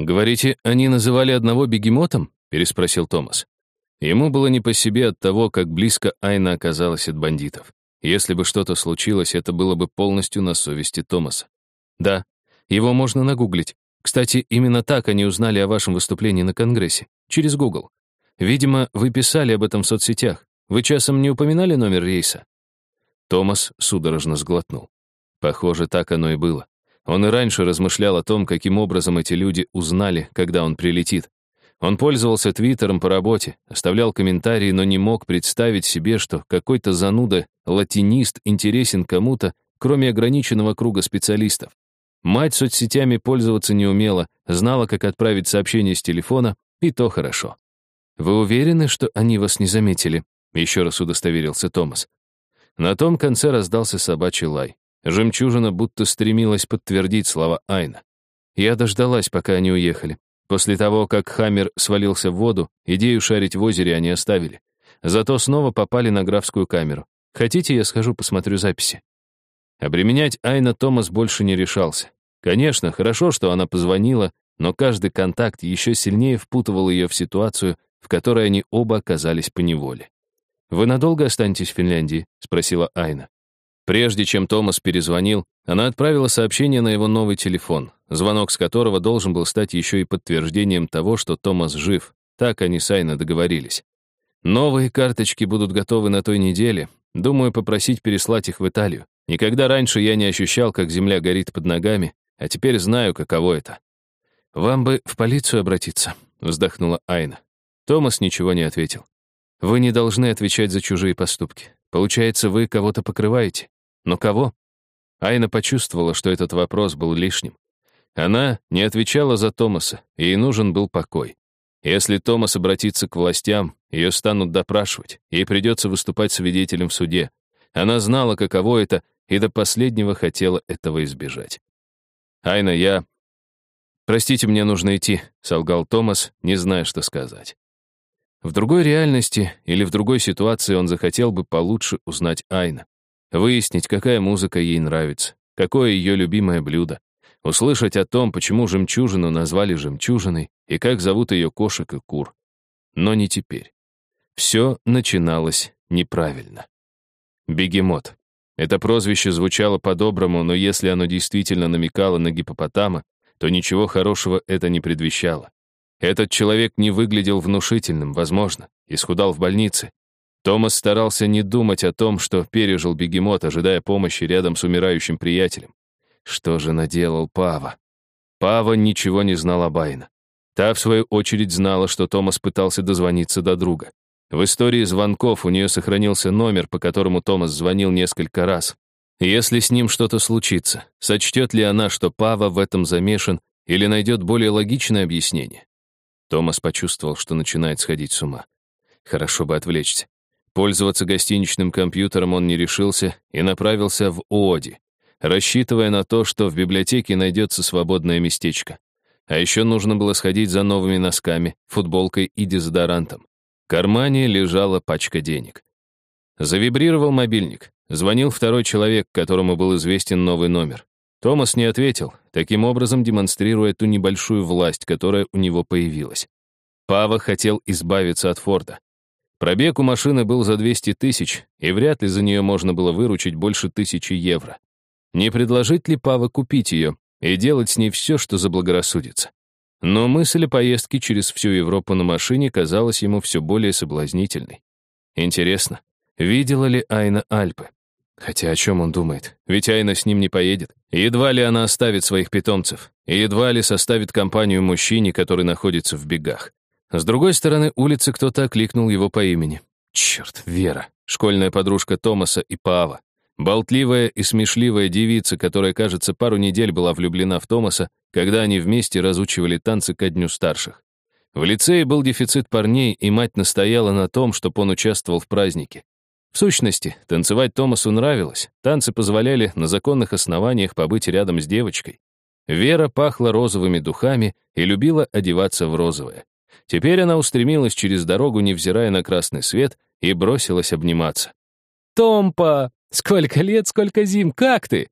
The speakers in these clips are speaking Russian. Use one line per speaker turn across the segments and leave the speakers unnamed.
«Говорите, они называли одного бегемотом?» — переспросил Томас. Ему было не по себе от того, как близко Айна оказалась от бандитов. Если бы что-то случилось, это было бы полностью на совести Томаса. Да, его можно нагуглить. Кстати, именно так они узнали о вашем выступлении на Конгрессе. Через Google. Видимо, вы писали об этом в соцсетях. Вы часом не упоминали номер рейса? Томас судорожно сглотнул. Похоже, так оно и было. Он и раньше размышлял о том, каким образом эти люди узнали, когда он прилетит. Он пользовался Твиттером по работе, оставлял комментарии, но не мог представить себе, что какой-то зануда, латинист, интересен кому-то, кроме ограниченного круга специалистов. Мать соцсетями пользоваться не умела, знала, как отправить сообщение с телефона, и то хорошо. «Вы уверены, что они вас не заметили?» — еще раз удостоверился Томас. На том конце раздался собачий лай. Жемчужина будто стремилась подтвердить слова Айна. Я дождалась, пока они уехали. После того, как Хаммер свалился в воду, идею шарить в озере они оставили. Зато снова попали на графскую камеру. Хотите, я схожу, посмотрю записи? Обременять Айна Томас больше не решался. Конечно, хорошо, что она позвонила, но каждый контакт еще сильнее впутывал ее в ситуацию, в которой они оба оказались поневоле. «Вы надолго останетесь в Финляндии?» — спросила Айна. Прежде чем Томас перезвонил, она отправила сообщение на его новый телефон, звонок с которого должен был стать еще и подтверждением того, что Томас жив. Так они с Айна договорились. Новые карточки будут готовы на той неделе. Думаю, попросить переслать их в Италию. Никогда раньше я не ощущал, как земля горит под ногами, а теперь знаю, каково это. «Вам бы в полицию обратиться», — вздохнула Айна. Томас ничего не ответил. «Вы не должны отвечать за чужие поступки. Получается, вы кого-то покрываете. Но кого? Айна почувствовала, что этот вопрос был лишним. Она не отвечала за Томаса, ей нужен был покой. Если Томас обратится к властям, ее станут допрашивать, ей придется выступать свидетелем в суде. Она знала, каково это, и до последнего хотела этого избежать. «Айна, я...» «Простите, мне нужно идти», — солгал Томас, не зная, что сказать. В другой реальности или в другой ситуации он захотел бы получше узнать Айна. Выяснить, какая музыка ей нравится, какое ее любимое блюдо. Услышать о том, почему жемчужину назвали жемчужиной и как зовут ее кошек и кур. Но не теперь. Все начиналось неправильно. Бегемот. Это прозвище звучало по-доброму, но если оно действительно намекало на гипопотама, то ничего хорошего это не предвещало. Этот человек не выглядел внушительным, возможно, исхудал в больнице, Томас старался не думать о том, что пережил бегемот, ожидая помощи рядом с умирающим приятелем. Что же наделал Пава? Пава ничего не знал о Байна. Та, в свою очередь, знала, что Томас пытался дозвониться до друга. В истории звонков у нее сохранился номер, по которому Томас звонил несколько раз. Если с ним что-то случится, сочтет ли она, что Пава в этом замешан, или найдет более логичное объяснение? Томас почувствовал, что начинает сходить с ума. Хорошо бы отвлечься. Пользоваться гостиничным компьютером он не решился и направился в ООДИ, рассчитывая на то, что в библиотеке найдется свободное местечко. А еще нужно было сходить за новыми носками, футболкой и дезодорантом. В кармане лежала пачка денег. Завибрировал мобильник. Звонил второй человек, которому был известен новый номер. Томас не ответил, таким образом демонстрируя ту небольшую власть, которая у него появилась. Пава хотел избавиться от Форда. Пробег у машины был за 200 тысяч, и вряд ли за нее можно было выручить больше тысячи евро. Не предложить ли Пава купить ее и делать с ней все, что заблагорассудится? Но мысль о поездке через всю Европу на машине казалась ему все более соблазнительной. Интересно, видела ли Айна Альпы? Хотя о чем он думает? Ведь Айна с ним не поедет. Едва ли она оставит своих питомцев, едва ли составит компанию мужчине, который находится в бегах. С другой стороны улицы кто-то окликнул его по имени. Черт, Вера, школьная подружка Томаса и Паава. Болтливая и смешливая девица, которая, кажется, пару недель была влюблена в Томаса, когда они вместе разучивали танцы ко дню старших. В лицее был дефицит парней, и мать настояла на том, чтобы он участвовал в празднике. В сущности, танцевать Томасу нравилось. Танцы позволяли на законных основаниях побыть рядом с девочкой. Вера пахла розовыми духами и любила одеваться в розовое. Теперь она устремилась через дорогу, невзирая на красный свет, и бросилась обниматься. «Томпа! Сколько лет, сколько зим! Как ты?»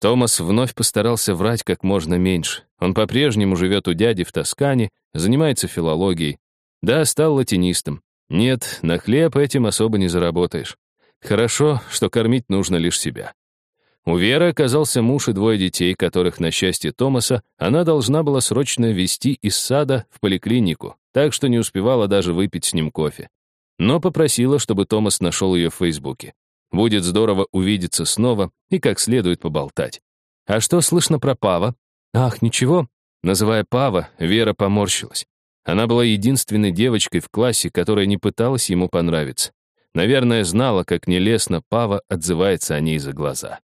Томас вновь постарался врать как можно меньше. Он по-прежнему живет у дяди в Тоскане, занимается филологией. Да, стал латинистом. Нет, на хлеб этим особо не заработаешь. Хорошо, что кормить нужно лишь себя. У Веры оказался муж и двое детей, которых, на счастье Томаса, она должна была срочно везти из сада в поликлинику, так что не успевала даже выпить с ним кофе. Но попросила, чтобы Томас нашел ее в Фейсбуке. Будет здорово увидеться снова и как следует поболтать. «А что слышно про Пава?» «Ах, ничего». Называя Пава, Вера поморщилась. Она была единственной девочкой в классе, которая не пыталась ему понравиться. Наверное, знала, как нелестно Пава отзывается о ней за глаза.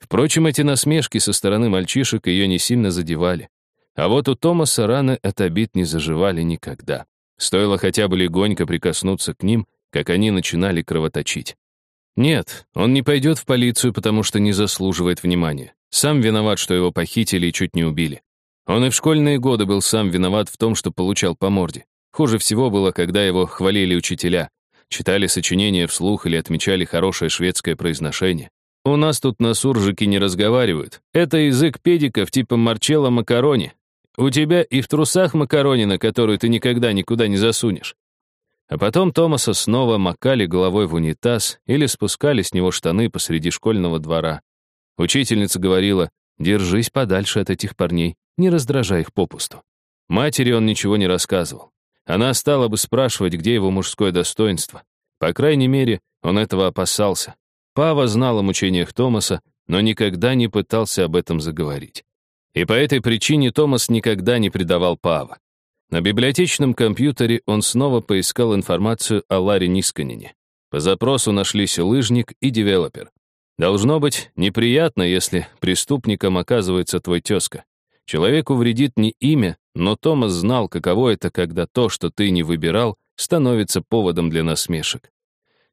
Впрочем, эти насмешки со стороны мальчишек ее не сильно задевали. А вот у Томаса раны от обид не заживали никогда. Стоило хотя бы легонько прикоснуться к ним, как они начинали кровоточить. Нет, он не пойдет в полицию, потому что не заслуживает внимания. Сам виноват, что его похитили и чуть не убили. Он и в школьные годы был сам виноват в том, что получал по морде. Хуже всего было, когда его хвалили учителя, читали сочинения вслух или отмечали хорошее шведское произношение. У нас тут на суржике не разговаривают. Это язык педиков типа Марчелло Макарони. У тебя и в трусах макаронина, которую ты никогда никуда не засунешь. А потом Томаса снова макали головой в унитаз или спускали с него штаны посреди школьного двора. Учительница говорила, держись подальше от этих парней, не раздражай их попусту. Матери он ничего не рассказывал. Она стала бы спрашивать, где его мужское достоинство. По крайней мере, он этого опасался. Пава знал о мучениях Томаса, но никогда не пытался об этом заговорить. И по этой причине Томас никогда не предавал Пава. На библиотечном компьютере он снова поискал информацию о Ларе Нисканине. По запросу нашлись лыжник и девелопер. Должно быть неприятно, если преступником оказывается твой тезка. Человеку вредит не имя, но Томас знал, каково это, когда то, что ты не выбирал, становится поводом для насмешек.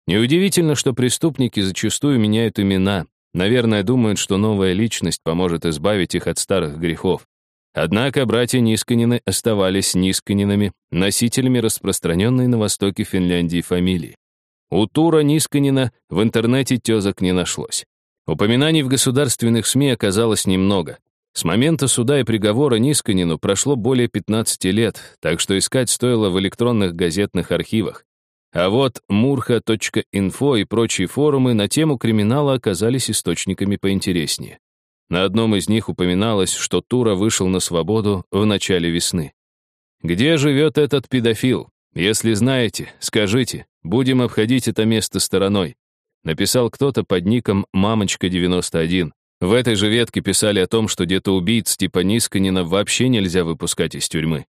Неудивительно, что преступники зачастую меняют имена. Наверное, думают, что новая личность поможет избавить их от старых грехов. Однако братья Нисканины оставались Нисканинами, носителями распространенной на востоке Финляндии фамилии. У Тура Нисканина в интернете тезок не нашлось. Упоминаний в государственных СМИ оказалось немного. С момента суда и приговора Нисканину прошло более 15 лет, так что искать стоило в электронных газетных архивах. А вот murha.info и прочие форумы на тему криминала оказались источниками поинтереснее. На одном из них упоминалось, что Тура вышел на свободу в начале весны. «Где живет этот педофил? Если знаете, скажите, будем обходить это место стороной», написал кто-то под ником «Мамочка91». В этой же ветке писали о том, что где-то убийц типа Нисканина вообще нельзя выпускать из тюрьмы.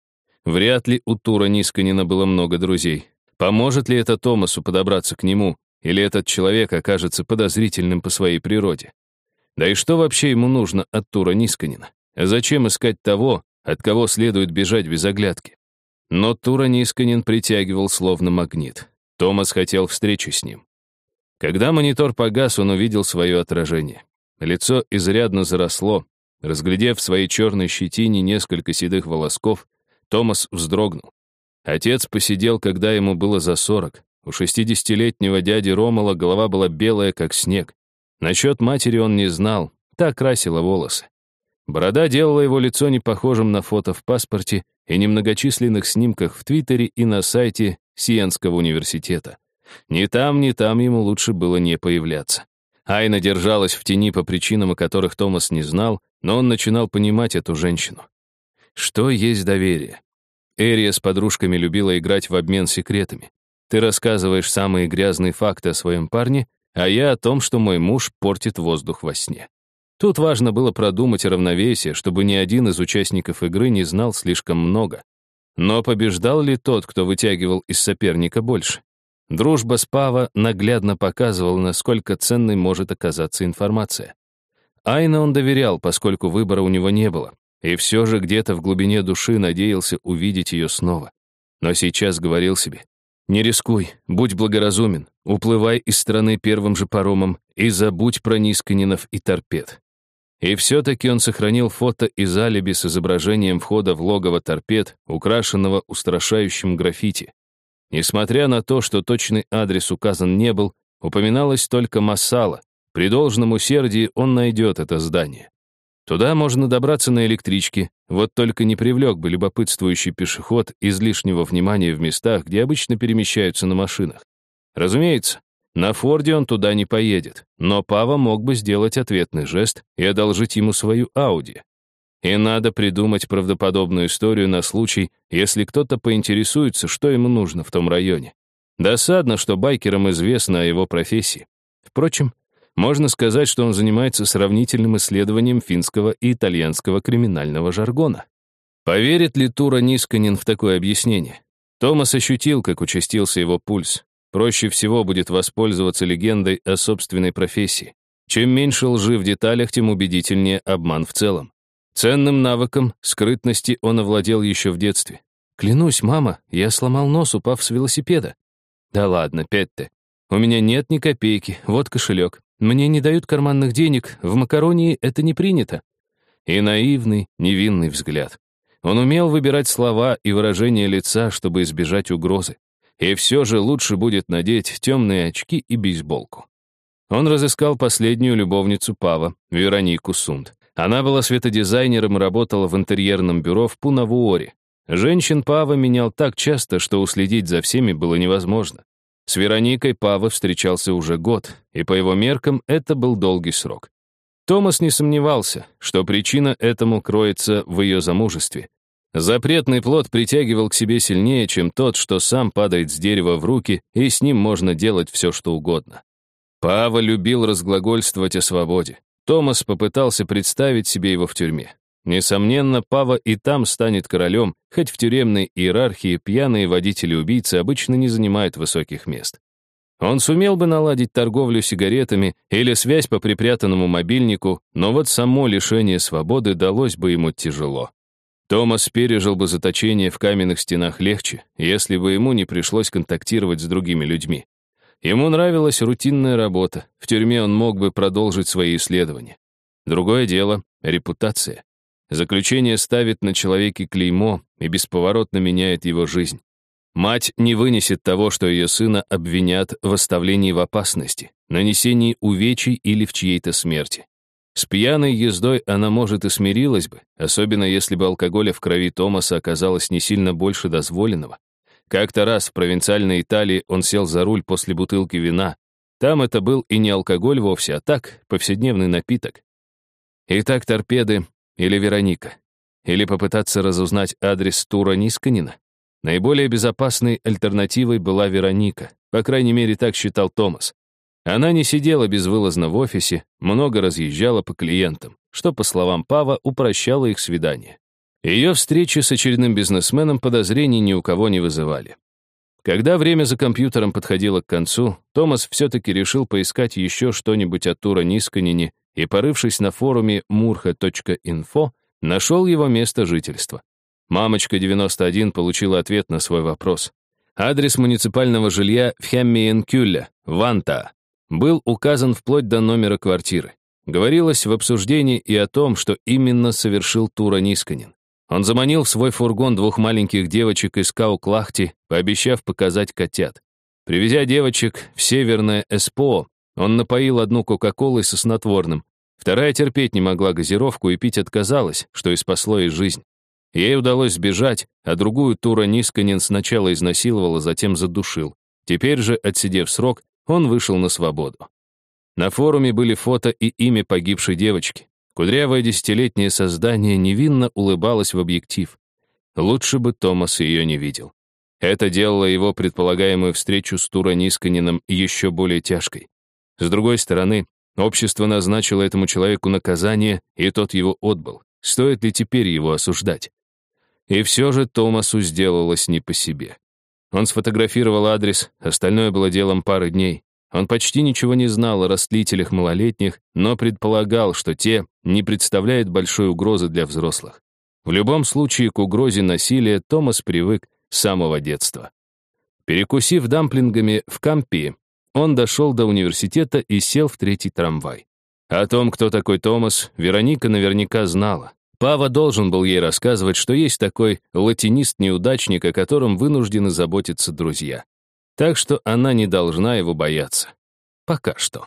Вряд ли у Тура Нисканина было много друзей, Поможет ли это Томасу подобраться к нему, или этот человек окажется подозрительным по своей природе? Да и что вообще ему нужно от Тура Нисканина? Зачем искать того, от кого следует бежать без оглядки? Но Тура Нисканин притягивал словно магнит. Томас хотел встречи с ним. Когда монитор погас, он увидел свое отражение. Лицо изрядно заросло. Разглядев в своей черной щетине несколько седых волосков, Томас вздрогнул. Отец посидел, когда ему было за сорок. У шестидесятилетнего дяди Ромала голова была белая, как снег. Насчет матери он не знал, та красила волосы. Борода делала его лицо не похожим на фото в паспорте и немногочисленных снимках в Твиттере и на сайте Сиенского университета. Ни там, ни там ему лучше было не появляться. Айна держалась в тени по причинам, о которых Томас не знал, но он начинал понимать эту женщину. Что есть доверие? Эрия с подружками любила играть в обмен секретами. Ты рассказываешь самые грязные факты о своем парне, а я о том, что мой муж портит воздух во сне. Тут важно было продумать равновесие, чтобы ни один из участников игры не знал слишком много. Но побеждал ли тот, кто вытягивал из соперника больше? Дружба с Пава наглядно показывала, насколько ценной может оказаться информация. Айна он доверял, поскольку выбора у него не было. И все же где-то в глубине души надеялся увидеть ее снова. Но сейчас говорил себе, «Не рискуй, будь благоразумен, уплывай из страны первым же паромом и забудь про Нисканинов и торпед». И все-таки он сохранил фото из алиби с изображением входа в логово торпед, украшенного устрашающим граффити. Несмотря на то, что точный адрес указан не был, упоминалось только Массала. При должном усердии он найдет это здание. Туда можно добраться на электричке, вот только не привлек бы любопытствующий пешеход излишнего внимания в местах, где обычно перемещаются на машинах. Разумеется, на Форде он туда не поедет, но Пава мог бы сделать ответный жест и одолжить ему свою Ауди. И надо придумать правдоподобную историю на случай, если кто-то поинтересуется, что ему нужно в том районе. Досадно, что байкерам известно о его профессии. Впрочем, можно сказать, что он занимается сравнительным исследованием финского и итальянского криминального жаргона. Поверит ли Тура Нисканин в такое объяснение? Томас ощутил, как участился его пульс. Проще всего будет воспользоваться легендой о собственной профессии. Чем меньше лжи в деталях, тем убедительнее обман в целом. Ценным навыком скрытности он овладел еще в детстве. «Клянусь, мама, я сломал нос, упав с велосипеда». «Да ладно, Петте. У меня нет ни копейки, вот кошелек. Мне не дают карманных денег, в Макаронии это не принято». И наивный, невинный взгляд. Он умел выбирать слова и выражения лица, чтобы избежать угрозы. И все же лучше будет надеть темные очки и бейсболку. Он разыскал последнюю любовницу Пава, Веронику Сунд. Она была светодизайнером и работала в интерьерном бюро в Пунавуоре. Женщин Пава менял так часто, что уследить за всеми было невозможно. С Вероникой Пава встречался уже год, и по его меркам это был долгий срок. Томас не сомневался, что причина этому кроется в ее замужестве. Запретный плод притягивал к себе сильнее, чем тот, что сам падает с дерева в руки, и с ним можно делать все, что угодно. Пава любил разглагольствовать о свободе. Томас попытался представить себе его в тюрьме. Несомненно, Пава и там станет королем, хоть в тюремной иерархии пьяные водители-убийцы обычно не занимают высоких мест. Он сумел бы наладить торговлю сигаретами или связь по припрятанному мобильнику, но вот само лишение свободы далось бы ему тяжело. Томас пережил бы заточение в каменных стенах легче, если бы ему не пришлось контактировать с другими людьми. Ему нравилась рутинная работа, в тюрьме он мог бы продолжить свои исследования. Другое дело — репутация. Заключение ставит на человеке клеймо и бесповоротно меняет его жизнь. Мать не вынесет того, что ее сына обвинят в оставлении в опасности, нанесении увечий или в чьей-то смерти. С пьяной ездой она, может, и смирилась бы, особенно если бы алкоголя в крови Томаса оказалось не сильно больше дозволенного. Как-то раз в провинциальной Италии он сел за руль после бутылки вина. Там это был и не алкоголь вовсе, а так, повседневный напиток. Итак, торпеды или Вероника. Или попытаться разузнать адрес Тура Нисканина. Наиболее безопасной альтернативой была Вероника. По крайней мере, так считал Томас. Она не сидела безвылазно в офисе, много разъезжала по клиентам, что, по словам Пава, упрощало их свидание. Ее встречи с очередным бизнесменом подозрений ни у кого не вызывали. Когда время за компьютером подходило к концу, Томас все-таки решил поискать еще что-нибудь от Тура Нисканине и, порывшись на форуме murha.info, нашел его место жительства. Мамочка 91 получила ответ на свой вопрос. Адрес муниципального жилья в Хеммиенкюлле, Ванта, был указан вплоть до номера квартиры. Говорилось в обсуждении и о том, что именно совершил Тура Нисканин. Он заманил в свой фургон двух маленьких девочек из Кауклахти, пообещав показать котят. Привезя девочек в северное СПО, он напоил одну Кока-Колой со снотворным. Вторая терпеть не могла газировку и пить отказалась, что и спасло ей жизнь. Ей удалось сбежать, а другую Тура Нисканин сначала изнасиловал, а затем задушил. Теперь же, отсидев срок, он вышел на свободу. На форуме были фото и имя погибшей девочки. Кудрявое десятилетнее создание невинно улыбалось в объектив. Лучше бы Томас ее не видел. Это делало его предполагаемую встречу с Тура Нисканином еще более тяжкой. С другой стороны, общество назначило этому человеку наказание, и тот его отбыл. Стоит ли теперь его осуждать? И все же Томасу сделалось не по себе. Он сфотографировал адрес, остальное было делом пары дней. Он почти ничего не знал о растлителях малолетних, но предполагал, что те не представляют большой угрозы для взрослых. В любом случае к угрозе насилия Томас привык с самого детства. Перекусив дамплингами в Кампи, он дошел до университета и сел в третий трамвай. О том, кто такой Томас, Вероника наверняка знала. Пава должен был ей рассказывать, что есть такой латинист-неудачник, о котором вынуждены заботиться друзья. Так что она не должна его бояться. Пока что.